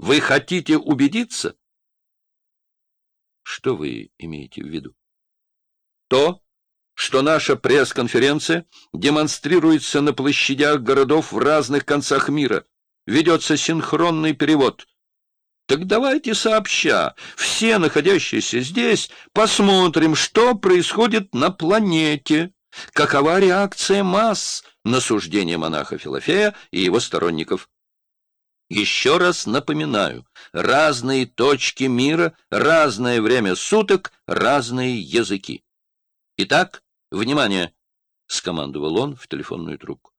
Вы хотите убедиться? Что вы имеете в виду? То, что наша пресс-конференция демонстрируется на площадях городов в разных концах мира. Ведется синхронный перевод. Так давайте сообща, все находящиеся здесь, посмотрим, что происходит на планете, какова реакция масс на суждение монаха Филофея и его сторонников. Еще раз напоминаю, разные точки мира, разное время суток, разные языки. Итак, внимание, — скомандовал он в телефонную трубку.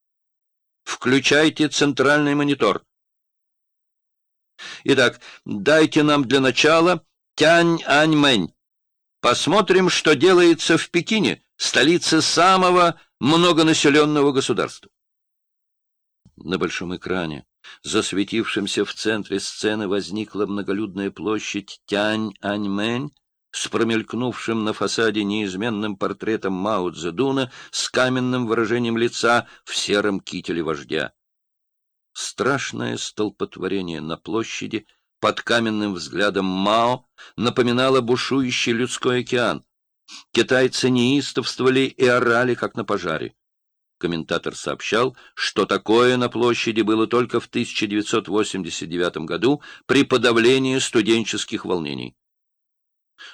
Включайте центральный монитор. Итак, дайте нам для начала Тянь-Ань-Мэнь. Посмотрим, что делается в Пекине, столице самого многонаселенного государства. На большом экране засветившемся в центре сцены возникла многолюдная площадь Тянь-Аньмэнь с промелькнувшим на фасаде неизменным портретом Мао Цзэдуна с каменным выражением лица в сером кителе вождя. Страшное столпотворение на площади под каменным взглядом Мао напоминало бушующий людской океан. Китайцы неистовствовали и орали, как на пожаре. Комментатор сообщал, что такое на площади было только в 1989 году при подавлении студенческих волнений.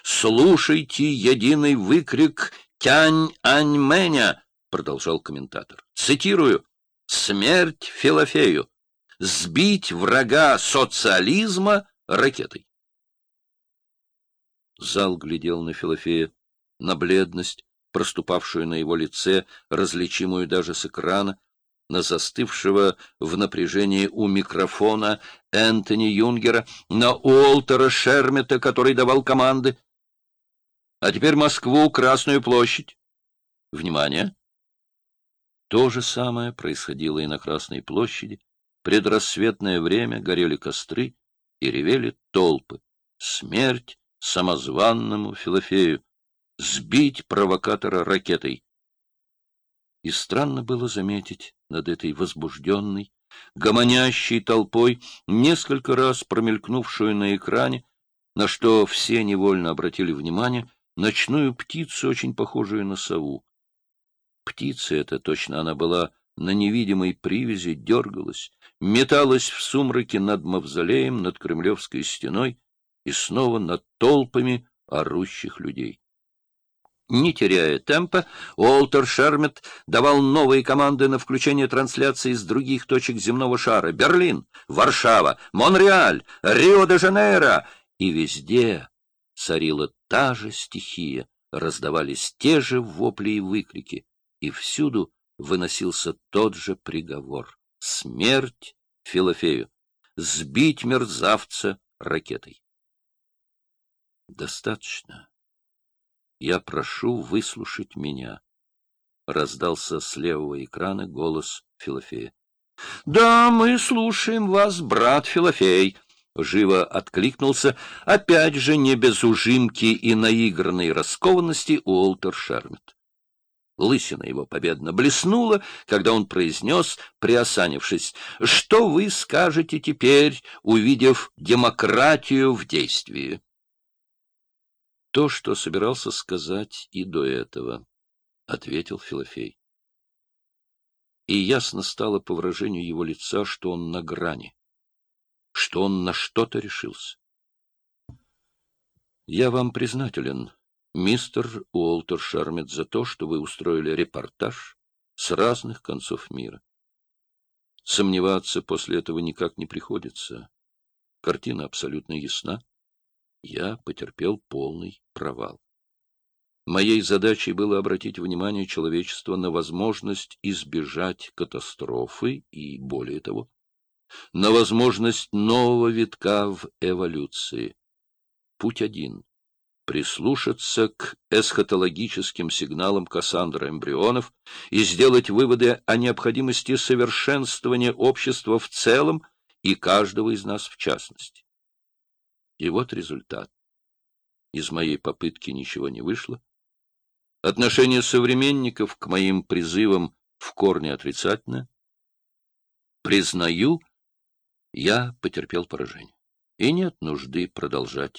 «Слушайте единый выкрик Тянь-Аньмэня», — продолжал комментатор. Цитирую. «Смерть Филофею! Сбить врага социализма ракетой!» Зал глядел на Филофея, на бледность, проступавшую на его лице, различимую даже с экрана, на застывшего в напряжении у микрофона Энтони Юнгера, на Уолтера Шермета, который давал команды. А теперь Москву, Красную площадь. Внимание! То же самое происходило и на Красной площади. Предрассветное время горели костры и ревели толпы. Смерть самозванному Филофею сбить провокатора ракетой. И странно было заметить над этой возбужденной, гомонящей толпой, несколько раз промелькнувшую на экране, на что все невольно обратили внимание, ночную птицу, очень похожую на сову. Птица эта, точно она была на невидимой привязи, дергалась, металась в сумраке над мавзолеем, над Кремлевской стеной и снова над толпами орущих людей. Не теряя темпа, Уолтер Шермет давал новые команды на включение трансляции из других точек земного шара. Берлин, Варшава, Монреаль, Рио-де-Жанейро. И везде царила та же стихия, раздавались те же вопли и выкрики, и всюду выносился тот же приговор — смерть Филофею, сбить мерзавца ракетой. Достаточно. Я прошу выслушать меня. Раздался с левого экрана голос Филофея. — Да, мы слушаем вас, брат Филофей, — живо откликнулся, опять же не без ужимки и наигранной раскованности Уолтер Шермет. Лысина его победно блеснула, когда он произнес, приосанившись, «Что вы скажете теперь, увидев демократию в действии?» То, что собирался сказать и до этого, — ответил Филофей. И ясно стало по выражению его лица, что он на грани, что он на что-то решился. Я вам признателен, мистер Уолтер Шармет, за то, что вы устроили репортаж с разных концов мира. Сомневаться после этого никак не приходится. Картина абсолютно ясна я потерпел полный провал. Моей задачей было обратить внимание человечества на возможность избежать катастрофы и, более того, на возможность нового витка в эволюции. Путь один — прислушаться к эсхатологическим сигналам Кассандра эмбрионов и сделать выводы о необходимости совершенствования общества в целом и каждого из нас в частности. И вот результат. Из моей попытки ничего не вышло. Отношение современников к моим призывам в корне отрицательное. Признаю, я потерпел поражение. и нет нужды продолжать.